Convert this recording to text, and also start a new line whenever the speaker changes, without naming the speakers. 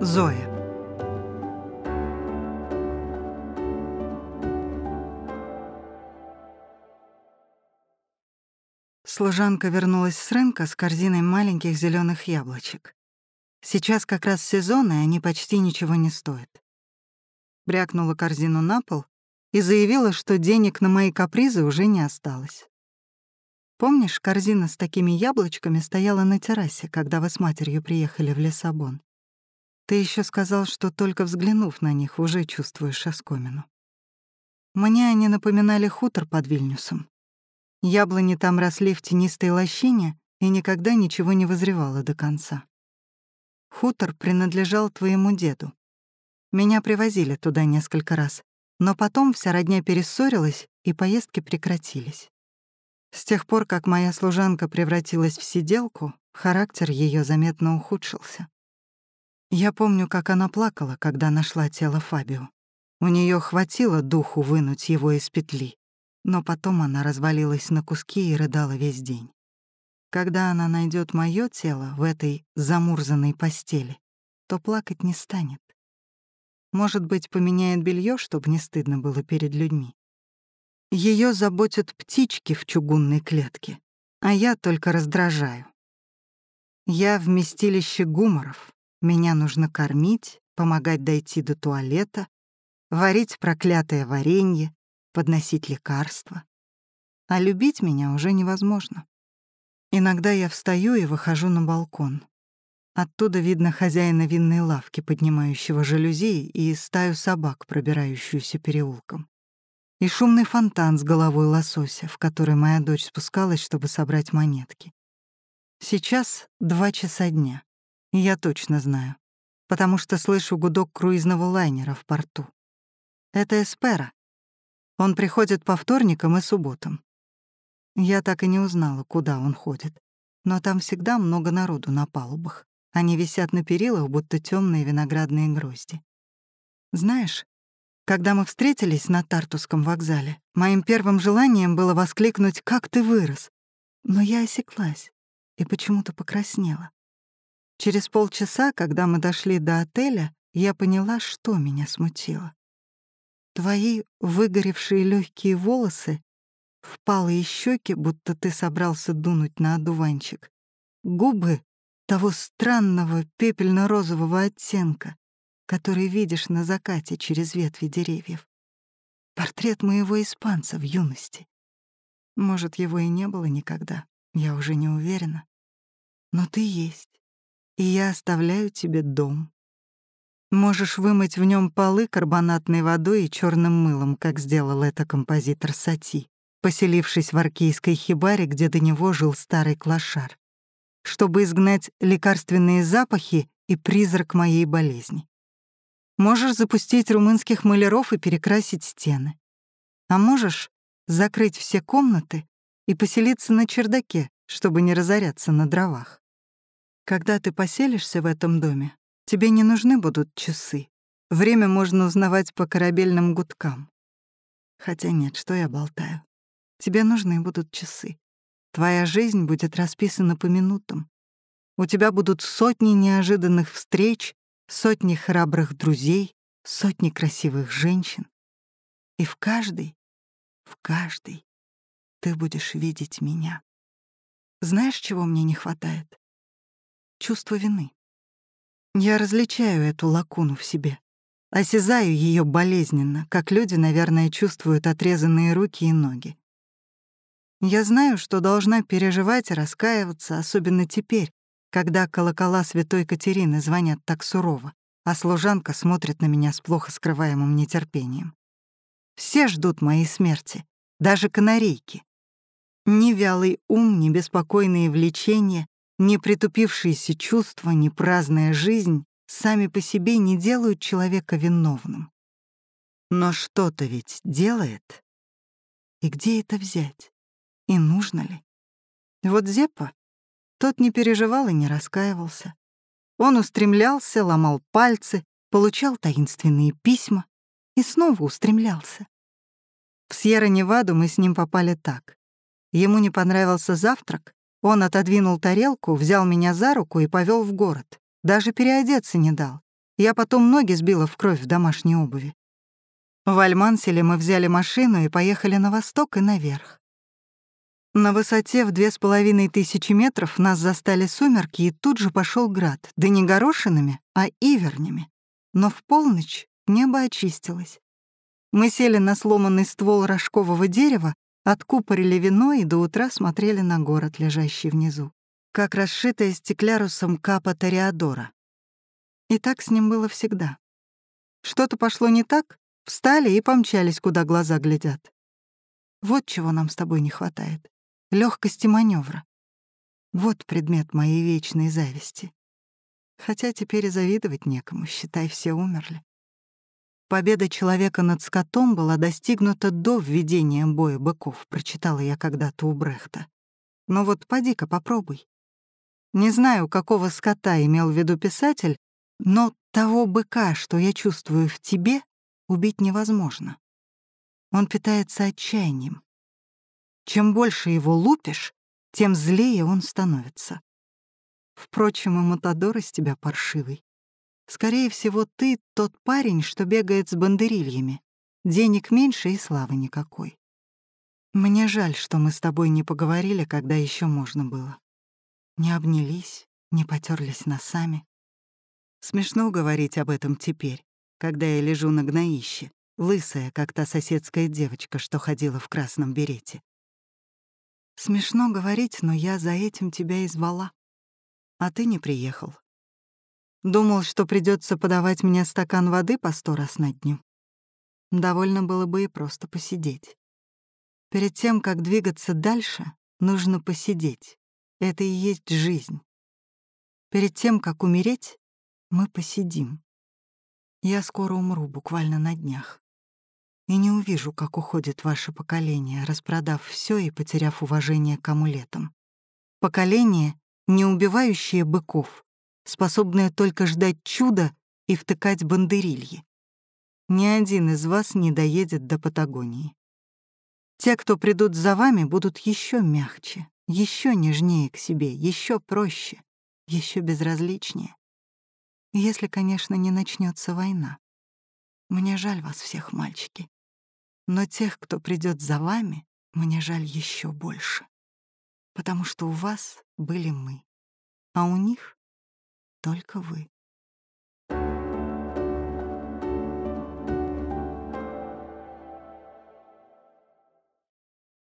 Зоя. Служанка вернулась с рынка с корзиной маленьких зеленых яблочек. Сейчас как раз сезон, и они почти ничего не стоят. Брякнула корзину на пол и заявила, что денег на мои капризы уже не осталось. Помнишь, корзина с такими яблочками стояла на террасе, когда вы с матерью приехали в Лиссабон? Ты еще сказал, что только взглянув на них, уже чувствуешь оскомину. Мне они напоминали хутор под Вильнюсом. Яблони там росли в тенистой лощине и никогда ничего не вызревало до конца. Хутор принадлежал твоему деду. Меня привозили туда несколько раз, но потом вся родня перессорилась, и поездки прекратились. С тех пор, как моя служанка превратилась в сиделку, характер ее заметно ухудшился. Я помню, как она плакала, когда нашла тело Фабио. У нее хватило духу вынуть его из петли, но потом она развалилась на куски и рыдала весь день. Когда она найдет мое тело в этой замурзанной постели, то плакать не станет. Может быть, поменяет белье, чтобы не стыдно было перед людьми. Ее заботят птички в чугунной клетке, а я только раздражаю. Я вместилище гуморов. Меня нужно кормить, помогать дойти до туалета, варить проклятое варенье, подносить лекарства. А любить меня уже невозможно. Иногда я встаю и выхожу на балкон. Оттуда видно хозяина винной лавки, поднимающего жалюзи, и стаю собак, пробирающуюся переулком и шумный фонтан с головой лосося, в который моя дочь спускалась, чтобы собрать монетки. Сейчас два часа дня, я точно знаю, потому что слышу гудок круизного лайнера в порту. Это Эспера. Он приходит по вторникам и субботам. Я так и не узнала, куда он ходит, но там всегда много народу на палубах. Они висят на перилах, будто темные виноградные грозди. Знаешь, когда мы встретились на Тартусском вокзале, моим первым желанием было воскликнуть «Как ты вырос!» Но я осеклась и почему-то покраснела. Через полчаса, когда мы дошли до отеля, я поняла, что меня смутило. Твои выгоревшие легкие волосы, впалые щеки, будто ты собрался дунуть на одуванчик, губы того странного пепельно-розового оттенка, который видишь на закате через ветви деревьев. Портрет моего испанца в юности. Может, его и не было никогда, я уже не уверена. Но ты есть, и я оставляю тебе дом. Можешь вымыть в нем полы карбонатной водой и черным мылом, как сделал это композитор Сати, поселившись в аркейской хибаре, где до него жил старый клошар, чтобы изгнать лекарственные запахи и призрак моей болезни. Можешь запустить румынских маляров и перекрасить стены. А можешь закрыть все комнаты и поселиться на чердаке, чтобы не разоряться на дровах. Когда ты поселишься в этом доме, тебе не нужны будут часы. Время можно узнавать по корабельным гудкам. Хотя нет, что я болтаю. Тебе нужны будут часы. Твоя жизнь будет расписана по минутам. У тебя будут сотни неожиданных встреч сотни храбрых друзей, сотни красивых женщин. И в каждой, в каждой ты будешь видеть меня. Знаешь, чего мне не хватает? Чувство вины. Я различаю эту лакуну в себе, осязаю ее болезненно, как люди, наверное, чувствуют отрезанные руки и ноги. Я знаю, что должна переживать и раскаиваться, особенно теперь, когда колокола святой Катерины звонят так сурово, а служанка смотрит на меня с плохо скрываемым нетерпением. Все ждут моей смерти, даже канарейки. Ни вялый ум, ни беспокойные влечения, ни притупившиеся чувства, ни праздная жизнь сами по себе не делают человека виновным. Но что-то ведь делает. И где это взять? И нужно ли? Вот Зепа тот не переживал и не раскаивался. Он устремлялся, ломал пальцы, получал таинственные письма и снова устремлялся. В Сьерра-Неваду мы с ним попали так. Ему не понравился завтрак, он отодвинул тарелку, взял меня за руку и повел в город. Даже переодеться не дал. Я потом ноги сбила в кровь в домашней обуви. В Альманселе мы взяли машину и поехали на восток и наверх. На высоте в две с половиной тысячи метров нас застали сумерки, и тут же пошел град, да не горошинами, а ивернями. Но в полночь небо очистилось. Мы сели на сломанный ствол рожкового дерева, откупорили вино и до утра смотрели на город, лежащий внизу, как расшитая стеклярусом капа Тореадора. И так с ним было всегда. Что-то пошло не так, Встали и помчались, куда глаза глядят. Вот чего нам с тобой не хватает. легкости маневра. Вот предмет моей вечной зависти. Хотя теперь и завидовать некому, считай, все умерли. Победа человека над скотом была достигнута до введения боя быков, прочитала я когда-то у Брехта. Но вот поди-ка попробуй. Не знаю, какого скота имел в виду писатель, но того быка, что я чувствую в тебе, убить невозможно. Он питается отчаянием. Чем больше его лупишь, тем злее он становится. Впрочем, и Матадор из тебя паршивый. Скорее всего, ты тот парень, что бегает с бандерильями. Денег меньше и славы никакой. Мне жаль, что мы с тобой не поговорили, когда еще можно было. Не обнялись, не потерлись носами. Смешно говорить об этом теперь когда я лежу на гноище, лысая, как та соседская девочка, что ходила в красном берете. Смешно говорить, но я за этим тебя и звала. А ты не приехал. Думал, что придется подавать мне стакан воды по сто раз на дню. Довольно было бы и просто посидеть. Перед тем, как двигаться дальше, нужно посидеть. Это и есть жизнь. Перед тем, как умереть, мы посидим. Я скоро умру, буквально на днях. И не увижу, как уходит ваше поколение, распродав все и потеряв уважение к амулетам. Поколение, не убивающее быков, способное только ждать чуда и втыкать бандерильи. Ни один из вас не доедет до Патагонии. Те, кто придут за вами, будут еще мягче, еще нежнее к себе, еще проще, еще безразличнее. Если, конечно, не начнется война. Мне жаль вас всех, мальчики. Но тех, кто придет за вами, мне жаль еще больше. Потому что у вас были мы, а у них только вы.